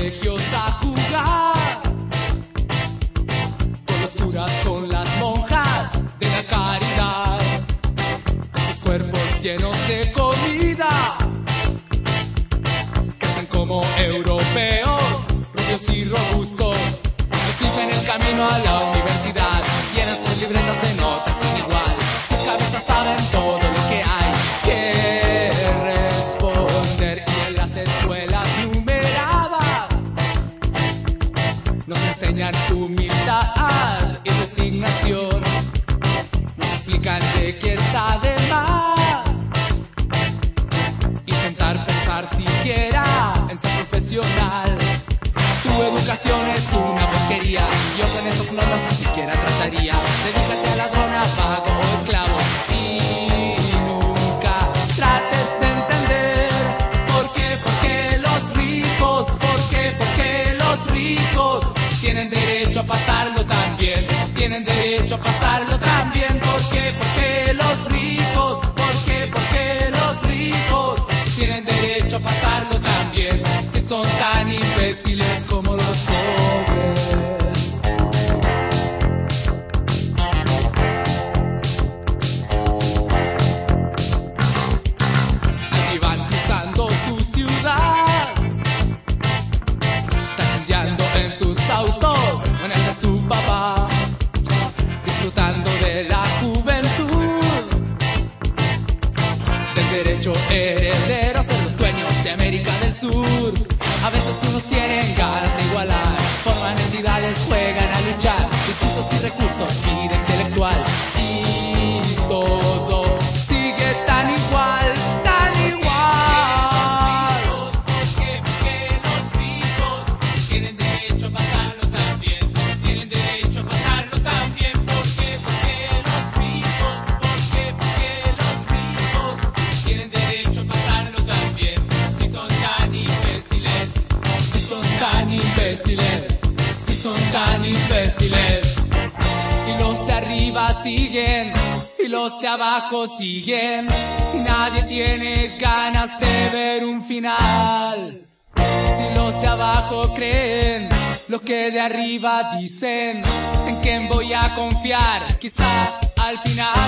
colegios a jugar. Con los curas, con las monjas de la caridad. Con sus cuerpos llenos de cosas. Tu educación es una porquería. Yo con esas notas ni siquiera trataría. Dedícate a ladrona, pago. herederos son los dueños de América del Sur. A veces unos tienen ganas de igualar, forman entidades, juegan a luchar, discursos y recursos, vida intelectual. Y los de arriba siguen, y los de abajo siguen. Y nadie tiene ganas de ver un final. Si los de abajo creen lo que de arriba dicen, ¿en quién voy a confiar? Quizá al final.